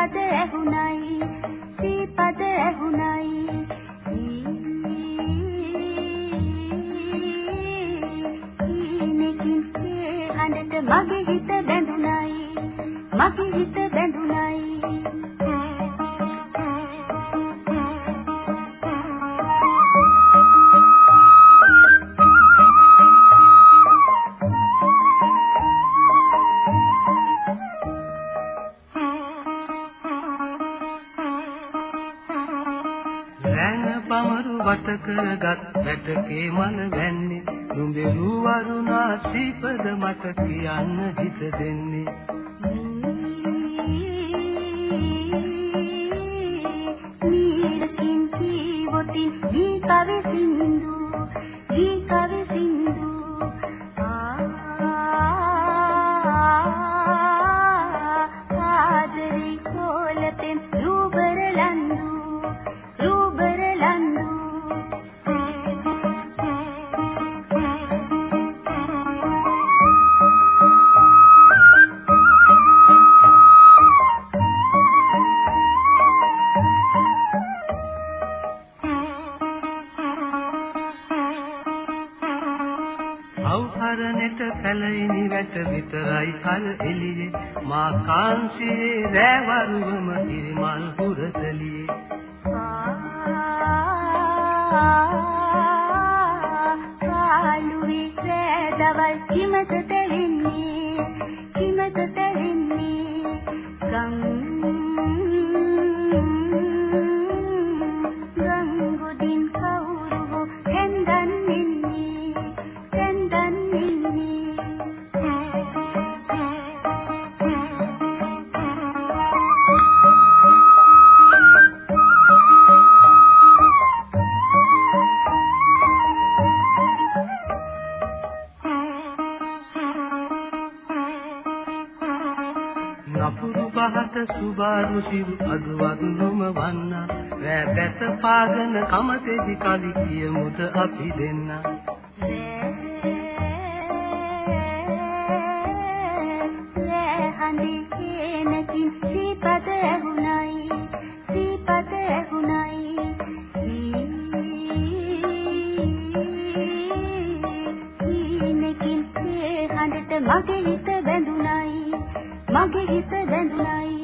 සීපද ඇහුණයි සීපද ඇහුණයි. ඊනෙකින් හඬට මගේ හිත බැඳුණයි මගේ හිත බැඳුණයි. බැඳුනයි වට කරගත් වැටකේ මන වැන්නේ. නුඹේ වරුණා සීපද මට කියන්න හිත දෙන්නේ. නීරකින් කීවොතින් දී කවි සින්දු අවහරණෙට පැලෙයිනි වැට විතරයි කල එළියේ. මා කාංශයේ රැවරුවම ඉරිමල් පුරතලියේ කාලුවේ රැදවල් කිමත තෙවෙන්නේ කිමත තෙවෙන්නේ ගම් නපුරු බහත සුබාරු සිව් අදුවදු නොම වන්නා රෑ බැත පාගන කමතෙදි කවි කියමුද අපි දෙන්නා. හඳි කේනකින් සීපද ඇහුණයි සීපද ඇහුණයි ඊනකින් ඒ හඳට මගේ හිත බැඳුණයි මගේ හිත බැඳුණයි